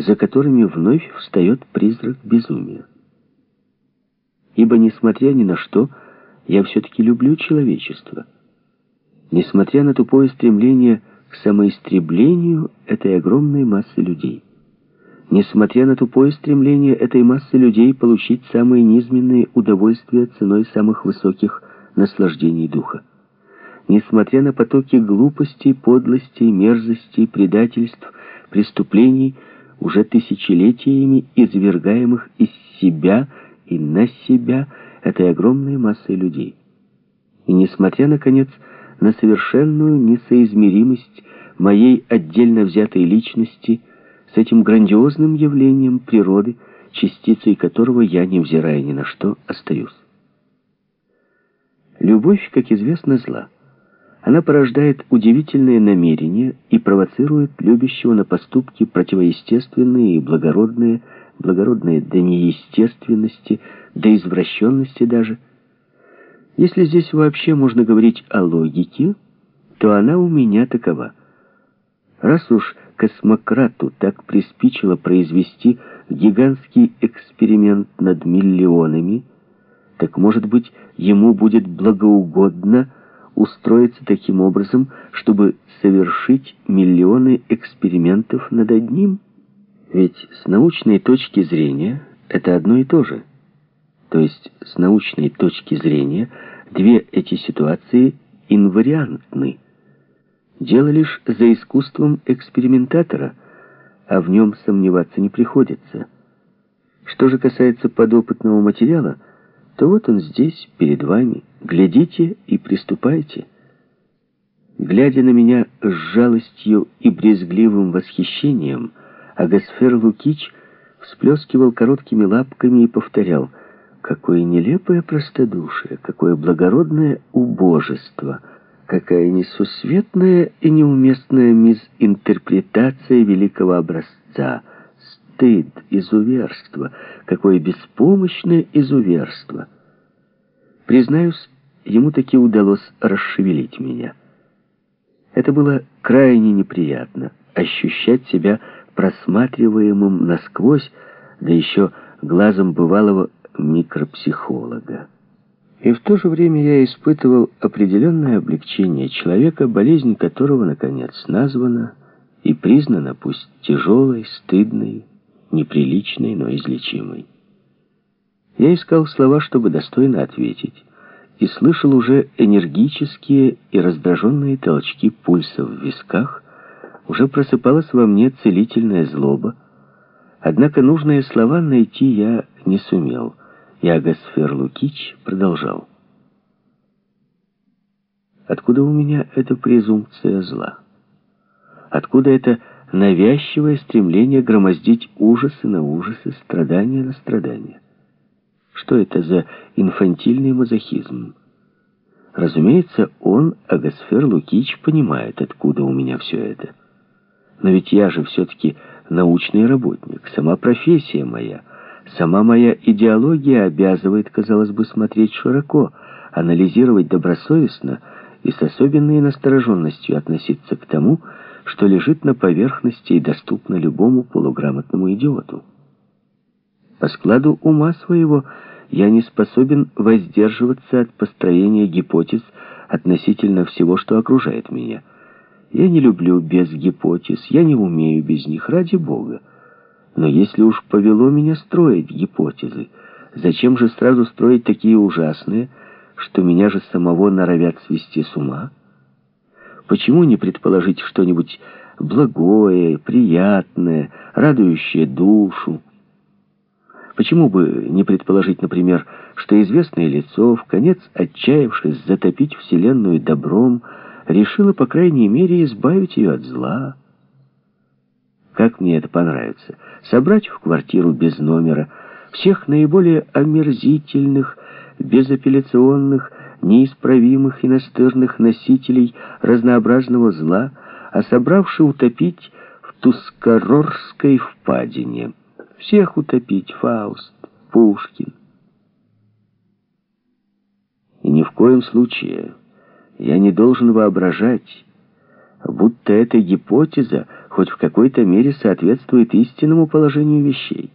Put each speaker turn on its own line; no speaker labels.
за которыми вновь встает призрак безумия. Ибо, несмотря ни на что, я все-таки люблю человечество. Несмотря на тупое стремление к самоистреблению этой огромной массы людей. Несмотря на тупое стремление этой массы людей получить самые низменные удовольствия ценой самых высоких наслаждений духа. Несмотря на потоки глупостей, подлостей, мерзостей, предательств, преступлений, уже тысячелетиями извергаемых из себя и на себя этой огромной массой людей. И несмотря, наконец, на совершенную несоизмеримость моей отдельно взятой личности с этим грандиозным явлением природы, частицей которого я, невзирая ни на что, остаюсь. Любовь, как известно, зла. Она порождает удивительные намерения и провоцирует любящего на поступки противоестественные и благородные, благородные до неестественности, до извращенности даже. Если здесь вообще можно говорить о логике, то она у меня такова. Раз уж космократу так приспичило произвести гигантский эксперимент над миллионами, так, может быть, ему будет благоугодно устроиться таким образом, чтобы совершить миллионы экспериментов над одним? Ведь с научной точки зрения это одно и то же. То есть с научной точки зрения две эти ситуации инвариантны. Дело лишь за искусством экспериментатора, а в нем сомневаться не приходится. Что же касается подопытного материала – то вот он здесь, перед вами. Глядите и приступайте. Глядя на меня с жалостью и брезгливым восхищением, Агасфер Лукич всплескивал короткими лапками и повторял «Какое нелепое простодушие, какое благородное убожество, какая несусветная и неуместная мизинтерпретация великого образца» стыд, изуверство, какое беспомощное изуверство. Признаюсь, ему таки удалось расшевелить меня. Это было крайне неприятно, ощущать себя просматриваемым насквозь, да еще глазом бывалого микропсихолога. И в то же время я испытывал определенное облегчение человека, болезнь которого, наконец, названа и признана, пусть тяжелой, стыдной, неприличной, но излечимой. Я искал слова, чтобы достойно ответить, и слышал уже энергические и раздраженные толчки пульса в висках, уже просыпалась во мне целительная злоба, однако нужные слова найти я не сумел, и Агасфер Лукич продолжал. Откуда у меня эта презумпция зла? Откуда это навязчивое стремление громоздить ужасы на ужасы, страдания на страдания. Что это за инфантильный мазохизм? Разумеется, он, Агасфер Лукич, понимает, откуда у меня все это. Но ведь я же все-таки научный работник, сама профессия моя, сама моя идеология обязывает, казалось бы, смотреть широко, анализировать добросовестно и с особенной настороженностью относиться к тому, что лежит на поверхности и доступно любому полуграмотному идиоту. По складу ума своего я не способен воздерживаться от построения гипотез относительно всего, что окружает меня. Я не люблю без гипотез, я не умею без них, ради Бога. Но если уж повело меня строить гипотезы, зачем же сразу строить такие ужасные, что меня же самого норовят свести с ума? Почему не предположить что-нибудь благое, приятное, радующее душу? Почему бы не предположить, например, что известное лицо, в конец отчаявшись затопить Вселенную добром, решило, по крайней мере, избавить ее от зла? Как мне это понравится? Собрать в квартиру без номера всех наиболее омерзительных, безапелляционных, неисправимых и настырных носителей разнообразного зла, а собравши утопить в Тускарорской впадине. Всех утопить, Фауст, Пушкин. И ни в коем случае я не должен воображать, будто эта гипотеза хоть в какой-то мере соответствует истинному положению вещей.